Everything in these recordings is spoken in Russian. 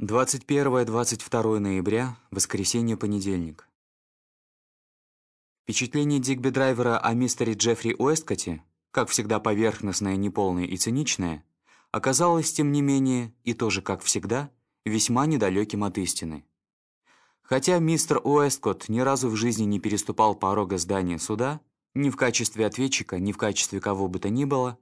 21-22 ноября, воскресенье-понедельник. Впечатление Дигби Драйвера о мистере Джеффри Уэсткоте, как всегда поверхностное, неполное и циничное, оказалось, тем не менее, и тоже, как всегда, весьма недалеким от истины. Хотя мистер Уэсткотт ни разу в жизни не переступал порога здания суда, ни в качестве ответчика, ни в качестве кого бы то ни было,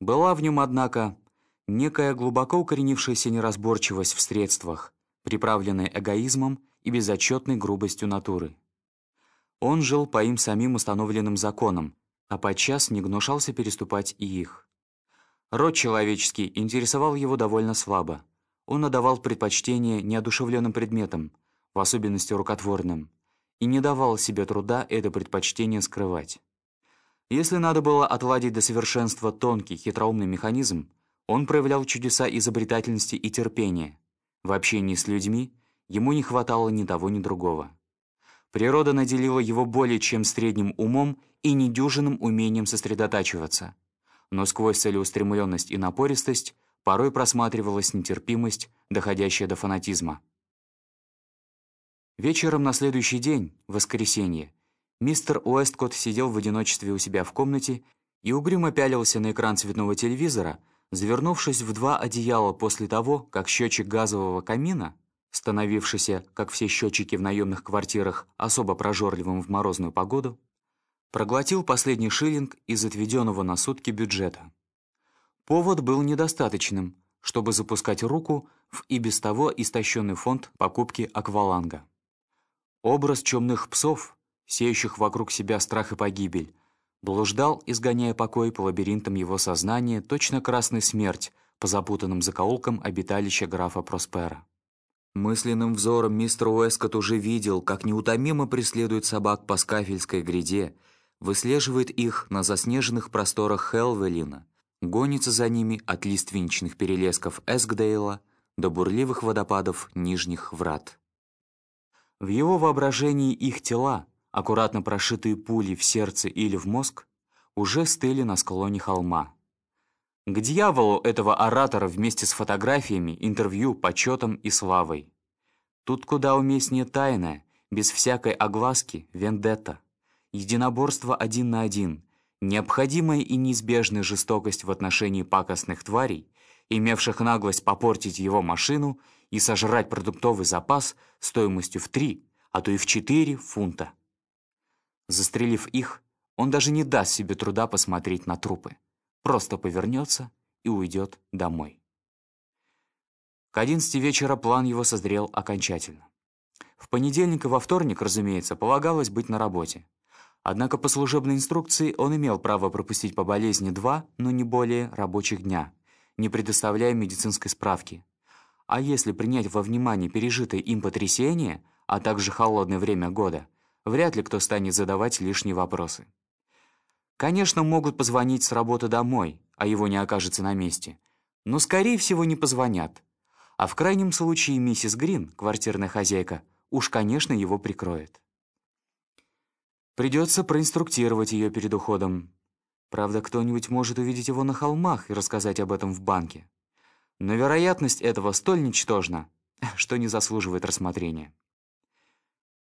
была в нем, однако, некая глубоко укоренившаяся неразборчивость в средствах, приправленная эгоизмом и безотчетной грубостью натуры. Он жил по им самим установленным законам, а подчас не гнушался переступать и их. Род человеческий интересовал его довольно слабо. Он отдавал предпочтение неодушевленным предметам, в особенности рукотворным, и не давал себе труда это предпочтение скрывать. Если надо было отладить до совершенства тонкий, хитроумный механизм, он проявлял чудеса изобретательности и терпения. В общении с людьми ему не хватало ни того, ни другого. Природа наделила его более чем средним умом и недюжинным умением сосредотачиваться. Но сквозь целеустремленность и напористость порой просматривалась нетерпимость, доходящая до фанатизма. Вечером на следующий день, воскресенье, мистер Уэсткотт сидел в одиночестве у себя в комнате и угрюмо пялился на экран цветного телевизора, завернувшись в два одеяла после того, как счетчик газового камина, становившийся, как все счетчики в наемных квартирах, особо прожорливым в морозную погоду, проглотил последний шиллинг из отведенного на сутки бюджета. Повод был недостаточным, чтобы запускать руку в и без того истощенный фонд покупки акваланга. Образ чумных псов, сеющих вокруг себя страх и погибель, Блуждал, изгоняя покой по лабиринтам его сознания, точно красный смерть по запутанным закоулкам обиталища графа Проспера. Мысленным взором мистер Уэскотт уже видел, как неутомимо преследует собак по Скафельской гряде, выслеживает их на заснеженных просторах Хелвелина, гонится за ними от лиственничных перелесков Эскдейла до бурливых водопадов Нижних Врат. В его воображении их тела — аккуратно прошитые пули в сердце или в мозг, уже стыли на склоне холма. К дьяволу этого оратора вместе с фотографиями, интервью, почетом и славой. Тут куда уместнее тайная, без всякой огласки, вендетта. Единоборство один на один, необходимая и неизбежная жестокость в отношении пакостных тварей, имевших наглость попортить его машину и сожрать продуктовый запас стоимостью в три, а то и в четыре фунта. Застрелив их, он даже не даст себе труда посмотреть на трупы. Просто повернется и уйдет домой. К одиннадцати вечера план его созрел окончательно. В понедельник и во вторник, разумеется, полагалось быть на работе. Однако по служебной инструкции он имел право пропустить по болезни два, но не более, рабочих дня, не предоставляя медицинской справки. А если принять во внимание пережитое им потрясение, а также холодное время года, вряд ли кто станет задавать лишние вопросы. Конечно, могут позвонить с работы домой, а его не окажется на месте, но, скорее всего, не позвонят. А в крайнем случае миссис Грин, квартирная хозяйка, уж, конечно, его прикроет. Придется проинструктировать ее перед уходом. Правда, кто-нибудь может увидеть его на холмах и рассказать об этом в банке. Но вероятность этого столь ничтожна, что не заслуживает рассмотрения.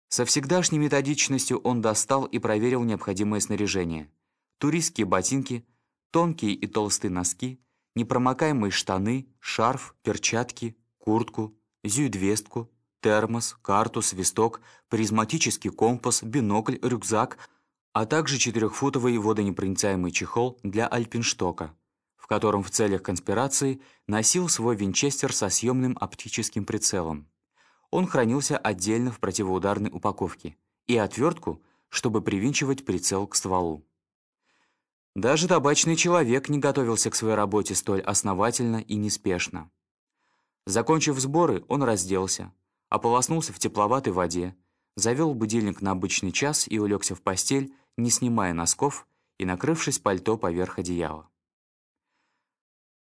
Со всегдашней методичностью он достал и проверил необходимое снаряжение. Туристские ботинки, тонкие и толстые носки, непромокаемые штаны, шарф, перчатки, куртку, зюдвестку, термос, карту, свисток, призматический компас, бинокль, рюкзак, а также четырехфутовый водонепроницаемый чехол для альпинштока, в котором в целях конспирации носил свой винчестер со съемным оптическим прицелом. Он хранился отдельно в противоударной упаковке и отвертку, чтобы привинчивать прицел к стволу. Даже табачный человек не готовился к своей работе столь основательно и неспешно. Закончив сборы, он разделся, ополоснулся в тепловатой воде, завел будильник на обычный час и улегся в постель, не снимая носков и накрывшись пальто поверх одеяла.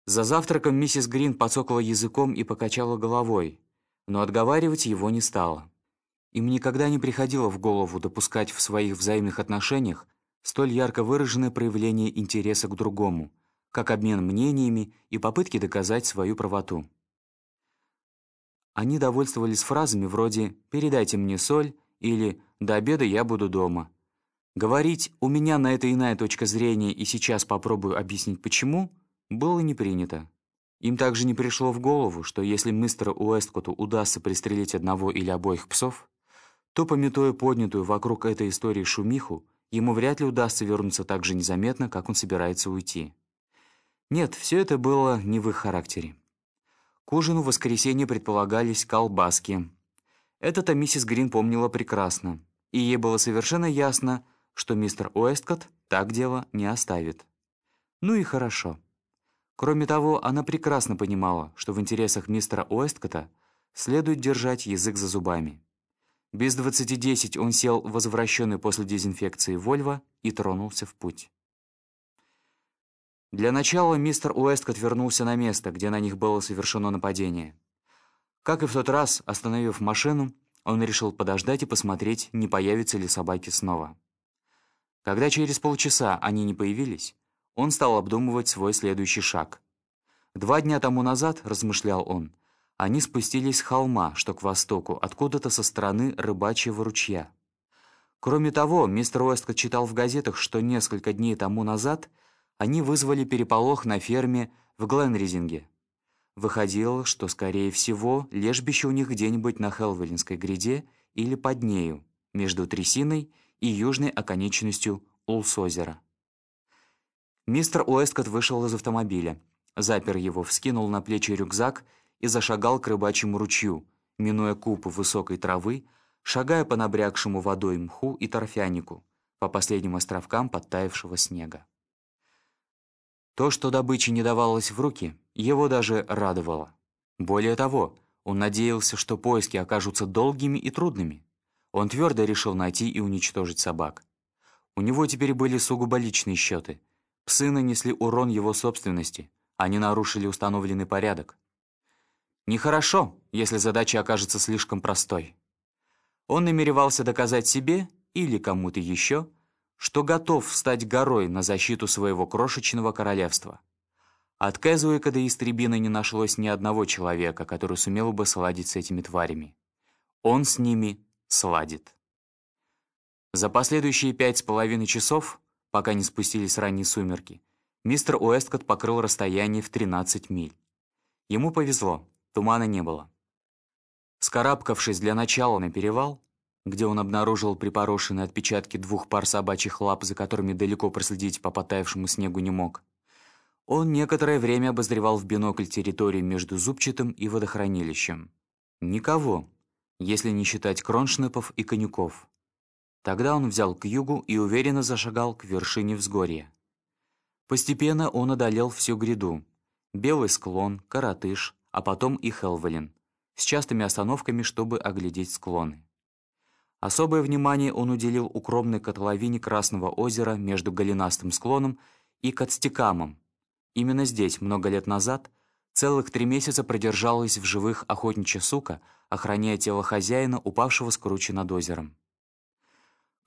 За завтраком миссис Грин подсокала языком и покачала головой, но отговаривать его не стала. Им никогда не приходило в голову допускать в своих взаимных отношениях столь ярко выраженное проявление интереса к другому, как обмен мнениями и попытки доказать свою правоту. Они довольствовались фразами вроде «передайте мне соль» или «до обеда я буду дома». Говорить «у меня на это иная точка зрения и сейчас попробую объяснить почему» было не принято. Им также не пришло в голову, что если мистеру Уэсткоту удастся пристрелить одного или обоих псов, то, пометуя поднятую вокруг этой истории шумиху, ему вряд ли удастся вернуться так же незаметно, как он собирается уйти. Нет, все это было не в их характере. К ужину в воскресенье предполагались колбаски. Это-то миссис Грин помнила прекрасно, и ей было совершенно ясно, что мистер Уэсткотт так дело не оставит. Ну и хорошо. Кроме того, она прекрасно понимала, что в интересах мистера Уэсткота следует держать язык за зубами. Без двадцати десять он сел возвращенный после дезинфекции Вольво и тронулся в путь. Для начала мистер Уэсткот вернулся на место, где на них было совершено нападение. Как и в тот раз, остановив машину, он решил подождать и посмотреть, не появятся ли собаки снова. Когда через полчаса они не появились, он стал обдумывать свой следующий шаг. Два дня тому назад, размышлял он, они спустились с холма, что к востоку, откуда-то со стороны рыбачьего ручья. Кроме того, мистер Уэсткот читал в газетах, что несколько дней тому назад – они вызвали переполох на ферме в Гленризинге. Выходило, что, скорее всего, лежбище у них где-нибудь на Хелвелинской гряде или под нею, между трясиной и южной оконечностью Улсозера. Мистер Уэсткот вышел из автомобиля, запер его, вскинул на плечи рюкзак и зашагал к рыбачьему ручью, минуя купу высокой травы, шагая по набрякшему водой мху и торфянику, по последним островкам подтаявшего снега. То, что добычи не давалось в руки, его даже радовало. Более того, он надеялся, что поиски окажутся долгими и трудными. Он твердо решил найти и уничтожить собак. У него теперь были сугубо личные счеты. Псы нанесли урон его собственности. Они нарушили установленный порядок. Нехорошо, если задача окажется слишком простой. Он намеревался доказать себе или кому-то еще, что готов встать горой на защиту своего крошечного королевства. От Кэзуэка до Истребина не нашлось ни одного человека, который сумел бы сладить с этими тварями. Он с ними сладит. За последующие пять с половиной часов, пока не спустились ранние сумерки, мистер Уэсткот покрыл расстояние в 13 миль. Ему повезло, тумана не было. Скарабкавшись для начала на перевал, где он обнаружил припорошенные отпечатки двух пар собачьих лап, за которыми далеко проследить по потаявшему снегу не мог. Он некоторое время обозревал в бинокль территорию между зубчатым и водохранилищем. Никого, если не считать кроншнепов и конюков. Тогда он взял к югу и уверенно зашагал к вершине взгорья. Постепенно он одолел всю гряду. Белый склон, Каратыш, а потом и Хелвелин, с частыми остановками, чтобы оглядеть склоны. Особое внимание он уделил укромной котловине Красного озера между голенастым склоном и Кацтикамом. Именно здесь, много лет назад, целых три месяца продержалась в живых охотничья сука, охраняя тело хозяина, упавшего с кручи над озером.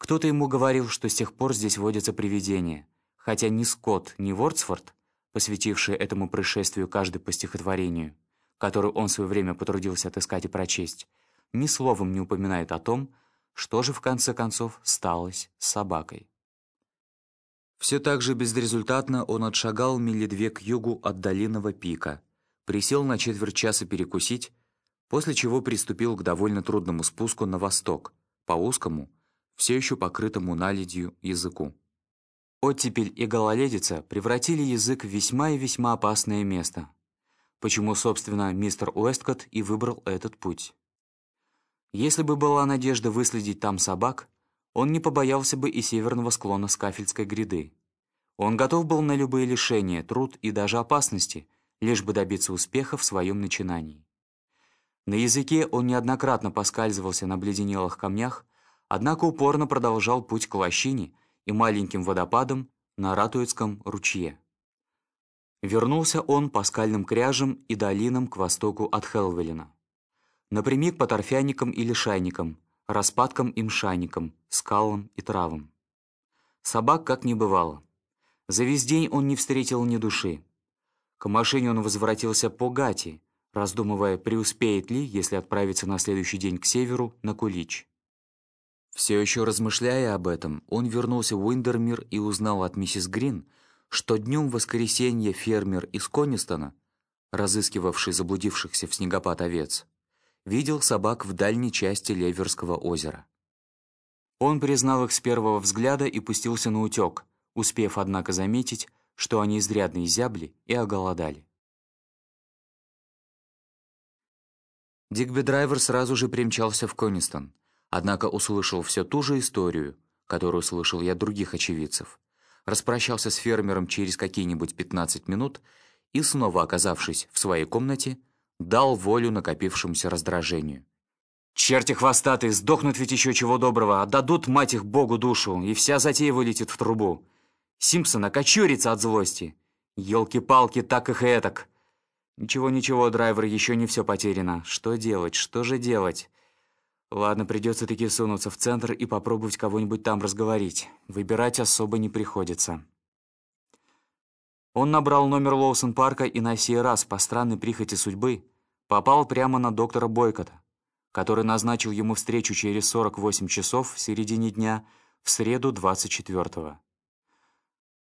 Кто-то ему говорил, что с тех пор здесь водятся привидения, хотя ни Скотт, ни Вордсфорд, посвятившие этому происшествию каждый по стихотворению, которое он в свое время потрудился отыскать и прочесть, ни словом не упоминает о том, что же в конце концов сталось с собакой? Все так же безрезультатно он отшагал мили две к югу от долинного пика, присел на четверть часа перекусить, после чего приступил к довольно трудному спуску на восток, по узкому, все еще покрытому наледью языку. Оттепель и гололедица превратили язык в весьма и весьма опасное место, почему, собственно, мистер Уэсткотт и выбрал этот путь. Если бы была надежда выследить там собак, он не побоялся бы и северного склона Скафельской гряды. Он готов был на любые лишения, труд и даже опасности, лишь бы добиться успеха в своем начинании. На языке он неоднократно поскальзывался на обледенелых камнях, однако упорно продолжал путь к лощине и маленьким водопадам на Ратуицком ручье. Вернулся он по скальным кряжам и долинам к востоку от Хелвелина напрямик по торфяникам и лишайникам, распадкам и мшайникам, скалам и травам. Собак как не бывало. За весь день он не встретил ни души. К машине он возвратился по гати, раздумывая, преуспеет ли, если отправиться на следующий день к северу, на Кулич. Все еще размышляя об этом, он вернулся в Уиндермир и узнал от миссис Грин, что днем воскресенья фермер из Конистона, разыскивавший заблудившихся в снегопад овец, видел собак в дальней части Леверского озера. Он признал их с первого взгляда и пустился на утек, успев, однако, заметить, что они изрядно изябли и оголодали. Дигби Драйвер сразу же примчался в Конистон, однако услышал все ту же историю, которую слышал я других очевидцев. Распрощался с фермером через какие-нибудь 15 минут и, снова оказавшись в своей комнате, дал волю накопившемуся раздражению. «Черти хвостатые, сдохнут ведь еще чего доброго, отдадут, мать их, Богу душу, и вся затея вылетит в трубу. Симпсон окочурится от злости. Елки-палки, так их и этак. Ничего-ничего, драйвер, еще не все потеряно. Что делать, что же делать?» Ладно, придется таки сунуться в центр и попробовать кого-нибудь там разговорить. Выбирать особо не приходится. Он набрал номер Лоусон Парка и на сей раз, по странной прихоти судьбы, попал прямо на доктора Бойкота, который назначил ему встречу через 48 часов в середине дня в среду 24-го.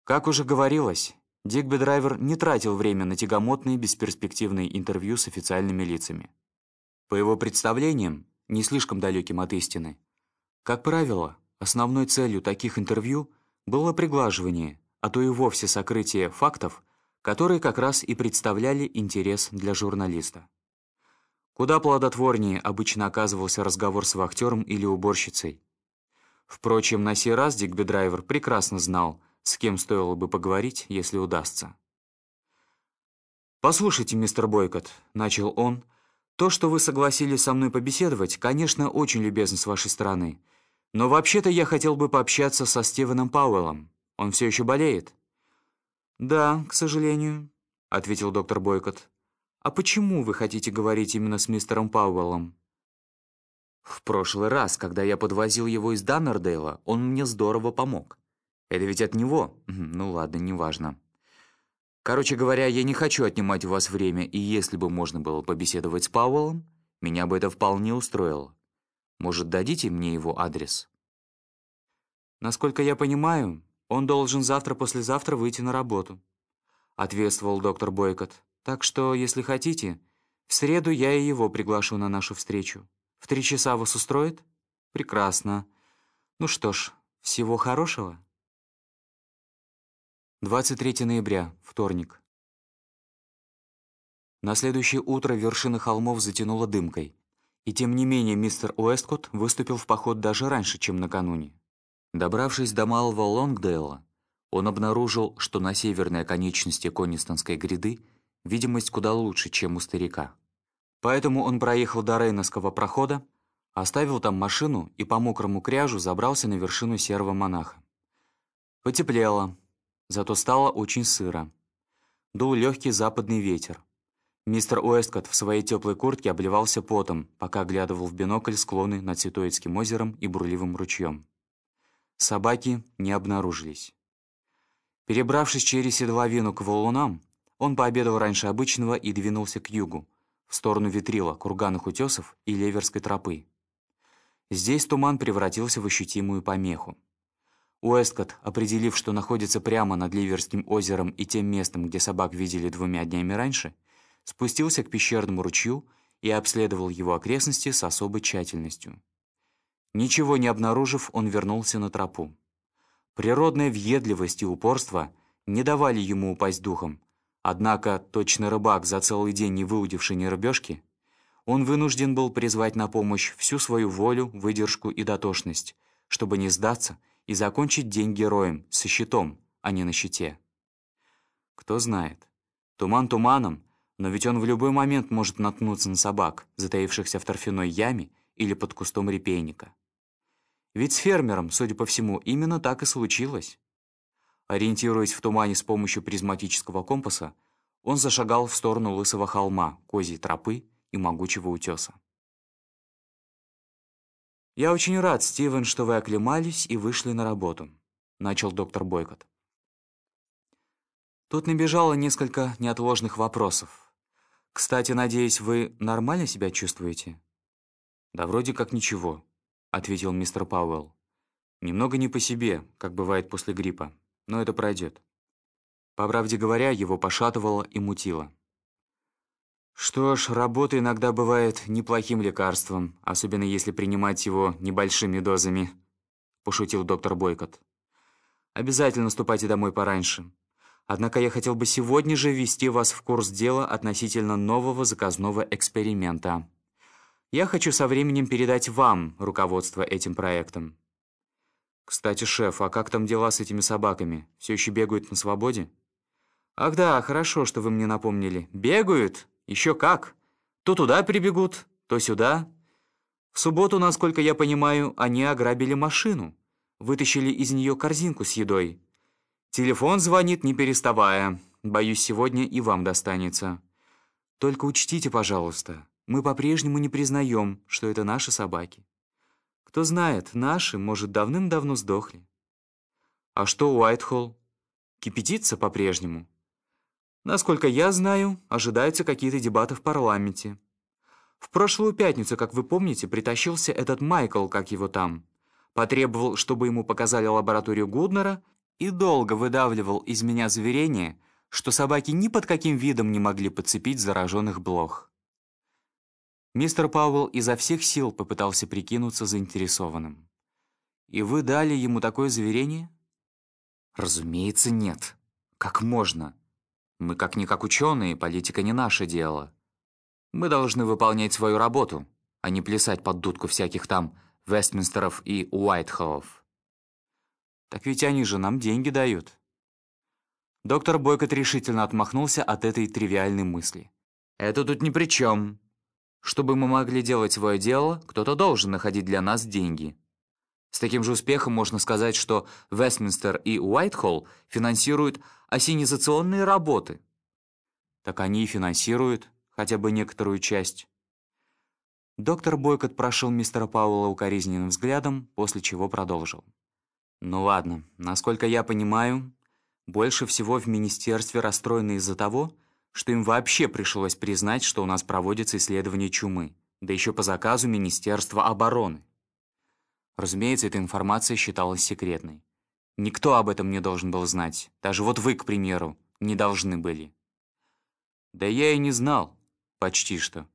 Как уже говорилось, Дигби Драйвер не тратил время на тягомотные бесперспективные интервью с официальными лицами. По его представлениям, не слишком далеким от истины. Как правило, основной целью таких интервью было приглаживание, а то и вовсе сокрытие фактов, которые как раз и представляли интерес для журналиста. Куда плодотворнее обычно оказывался разговор с вахтером или уборщицей. Впрочем, на сей раз Дигби Драйвер прекрасно знал, с кем стоило бы поговорить, если удастся. «Послушайте, мистер Бойкот», — начал он, то, что вы согласились со мной побеседовать, конечно, очень любезно с вашей стороны. Но вообще-то я хотел бы пообщаться со Стивеном Пауэллом. Он все еще болеет?» «Да, к сожалению», — ответил доктор Бойкот. «А почему вы хотите говорить именно с мистером Пауэллом?» «В прошлый раз, когда я подвозил его из Даннердейла, он мне здорово помог. Это ведь от него? Ну ладно, неважно. Короче говоря, я не хочу отнимать у вас время, и если бы можно было побеседовать с Пауэллом, меня бы это вполне устроило. Может, дадите мне его адрес? Насколько я понимаю, он должен завтра-послезавтра выйти на работу, ответствовал доктор Бойкот. Так что, если хотите, в среду я и его приглашу на нашу встречу. В три часа вас устроит? Прекрасно. Ну что ж, всего хорошего. 23 ноября, вторник. На следующее утро вершина холмов затянула дымкой. И тем не менее мистер Уэсткотт выступил в поход даже раньше, чем накануне. Добравшись до малого Лонгдейла, он обнаружил, что на северной оконечности Конистонской гряды видимость куда лучше, чем у старика. Поэтому он проехал до Рейновского прохода, оставил там машину и по мокрому кряжу забрался на вершину серого монаха. Потеплело, зато стало очень сыро. Дул легкий западный ветер. Мистер Уэсткотт в своей теплой куртке обливался потом, пока оглядывал в бинокль склоны над Цветоицким озером и бурливым ручьем. Собаки не обнаружились. Перебравшись через седловину к валунам, он пообедал раньше обычного и двинулся к югу, в сторону Витрила, Курганных утесов и Леверской тропы. Здесь туман превратился в ощутимую помеху. Уэсткотт, определив, что находится прямо над Ливерским озером и тем местом, где собак видели двумя днями раньше, спустился к пещерному ручью и обследовал его окрестности с особой тщательностью. Ничего не обнаружив, он вернулся на тропу. Природная въедливость и упорство не давали ему упасть духом, однако точно рыбак, за целый день не выудивший ни рыбешки, он вынужден был призвать на помощь всю свою волю, выдержку и дотошность, чтобы не сдаться — и закончить день героем, со щитом, а не на щите. Кто знает. Туман туманом, но ведь он в любой момент может наткнуться на собак, затаившихся в торфяной яме или под кустом репейника. Ведь с фермером, судя по всему, именно так и случилось. Ориентируясь в тумане с помощью призматического компаса, он зашагал в сторону лысого холма, козьей тропы и могучего утеса. «Я очень рад, Стивен, что вы оклемались и вышли на работу», — начал доктор Бойкот. Тут набежало несколько неотложных вопросов. Кстати, надеюсь, вы нормально себя чувствуете?» «Да вроде как ничего», — ответил мистер Пауэлл. «Немного не по себе, как бывает после гриппа, но это пройдет». По правде говоря, его пошатывало и мутило. Что ж, работа иногда бывает неплохим лекарством, особенно если принимать его небольшими дозами, пошутил доктор Бойкот. Обязательно ступайте домой пораньше. Однако я хотел бы сегодня же ввести вас в курс дела относительно нового заказного эксперимента. Я хочу со временем передать вам руководство этим проектом. Кстати, шеф, а как там дела с этими собаками? Все еще бегают на свободе? Ах да, хорошо, что вы мне напомнили. Бегают? Еще как. То туда прибегут, то сюда. В субботу, насколько я понимаю, они ограбили машину. Вытащили из нее корзинку с едой. Телефон звонит, не переставая. Боюсь, сегодня и вам достанется. Только учтите, пожалуйста, мы по-прежнему не признаем, что это наши собаки. Кто знает, наши, может, давным-давно сдохли. А что Уайтхолл? Кипятится по-прежнему? Насколько я знаю, ожидаются какие-то дебаты в парламенте. В прошлую пятницу, как вы помните, притащился этот Майкл, как его там. Потребовал, чтобы ему показали лабораторию Гуднера и долго выдавливал из меня заверение, что собаки ни под каким видом не могли подцепить зараженных блох. Мистер Пауэлл изо всех сил попытался прикинуться заинтересованным. «И вы дали ему такое заверение?» «Разумеется, нет. Как можно?» Мы как-никак ученые, политика не наше дело. Мы должны выполнять свою работу, а не плясать под дудку всяких там Вестминстеров и Уайтхоллов. Так ведь они же нам деньги дают. Доктор Бойкот решительно отмахнулся от этой тривиальной мысли. «Это тут ни при чем. Чтобы мы могли делать свое дело, кто-то должен находить для нас деньги. С таким же успехом можно сказать, что Вестминстер и Уайтхолл финансируют осенизационные работы. Так они и финансируют хотя бы некоторую часть. Доктор Бойкот прошел мистера Пауэлла укоризненным взглядом, после чего продолжил. «Ну ладно, насколько я понимаю, больше всего в министерстве расстроены из-за того, что им вообще пришлось признать, что у нас проводится исследование чумы, да еще по заказу Министерства обороны. Разумеется, эта информация считалась секретной. Никто об этом не должен был знать. Даже вот вы, к примеру, не должны были. Да я и не знал. Почти что.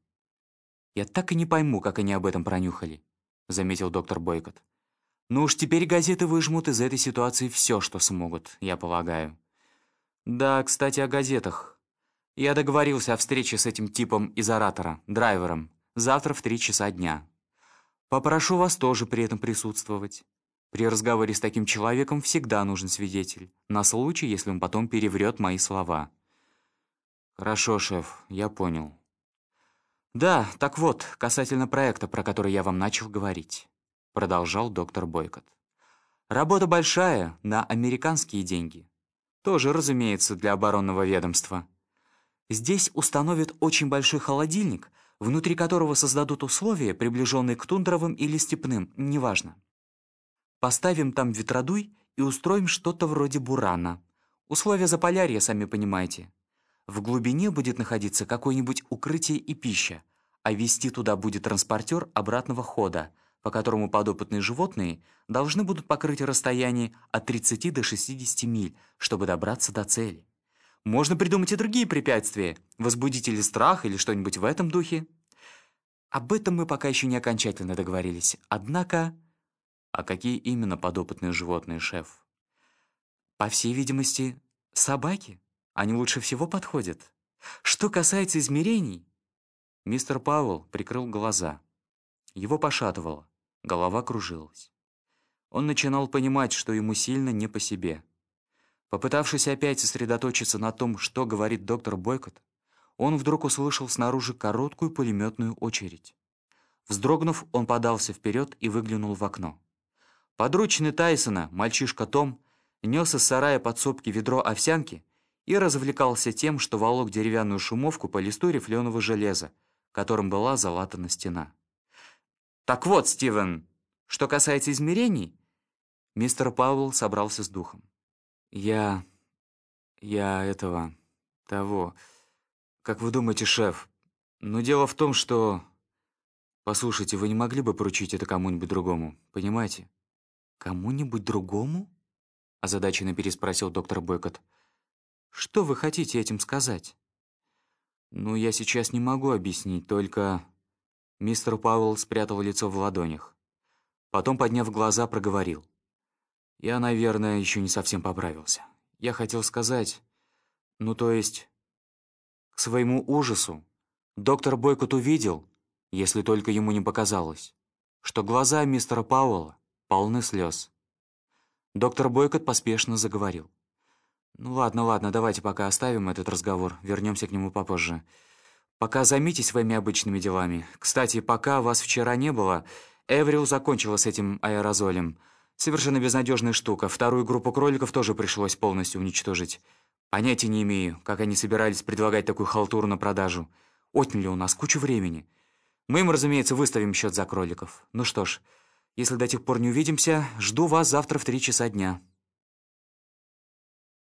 Я так и не пойму, как они об этом пронюхали, заметил доктор Бойкот. Ну уж теперь газеты выжмут из этой ситуации все, что смогут, я полагаю. Да, кстати, о газетах. Я договорился о встрече с этим типом из оратора, драйвером, завтра в три часа дня. Попрошу вас тоже при этом присутствовать. При разговоре с таким человеком всегда нужен свидетель, на случай, если он потом переврет мои слова. Хорошо, шеф, я понял. Да, так вот, касательно проекта, про который я вам начал говорить, продолжал доктор Бойкот. Работа большая, на американские деньги. Тоже, разумеется, для оборонного ведомства. Здесь установят очень большой холодильник — внутри которого создадут условия, приближенные к тундровым или степным, неважно. Поставим там ветродуй и устроим что-то вроде бурана. Условия Заполярья, сами понимаете. В глубине будет находиться какое-нибудь укрытие и пища, а вести туда будет транспортер обратного хода, по которому подопытные животные должны будут покрыть расстояние от 30 до 60 миль, чтобы добраться до цели. Можно придумать и другие препятствия, возбудители страха или что-нибудь в этом духе. Об этом мы пока еще не окончательно договорились. Однако... А какие именно подопытные животные, шеф? По всей видимости, собаки. Они лучше всего подходят. Что касается измерений... Мистер Пауэлл прикрыл глаза. Его пошатывало, голова кружилась. Он начинал понимать, что ему сильно не по себе. Попытавшись опять сосредоточиться на том, что говорит доктор Бойкот, он вдруг услышал снаружи короткую пулеметную очередь. Вздрогнув, он подался вперед и выглянул в окно. Подручный Тайсона, мальчишка Том, нес из сарая подсобки ведро овсянки и развлекался тем, что волок деревянную шумовку по листу рифленого железа, которым была залатана стена. «Так вот, Стивен, что касается измерений...» Мистер Пауэлл собрался с духом. «Я... я этого... того... Как вы думаете, шеф, Но дело в том, что... Послушайте, вы не могли бы поручить это кому-нибудь другому, понимаете? Кому-нибудь другому? Озадаченно переспросил доктор Бойкот. Что вы хотите этим сказать? Ну, я сейчас не могу объяснить, только... Мистер Пауэлл спрятал лицо в ладонях. Потом, подняв глаза, проговорил. «Я, наверное, еще не совсем поправился. Я хотел сказать... Ну, то есть... К своему ужасу, доктор Бойкот увидел, если только ему не показалось, что глаза мистера Пауэлла полны слез. Доктор Бойкот поспешно заговорил. «Ну ладно, ладно, давайте пока оставим этот разговор, вернемся к нему попозже. Пока займитесь своими обычными делами. Кстати, пока вас вчера не было, Эврил закончила с этим аэрозолем. Совершенно безнадежная штука. Вторую группу кроликов тоже пришлось полностью уничтожить. Понятия не имею, как они собирались предлагать такую халтуру на продажу. Отняли у нас кучу времени. Мы им, разумеется, выставим счет за кроликов. Ну что ж, если до тех пор не увидимся, жду вас завтра в три часа дня».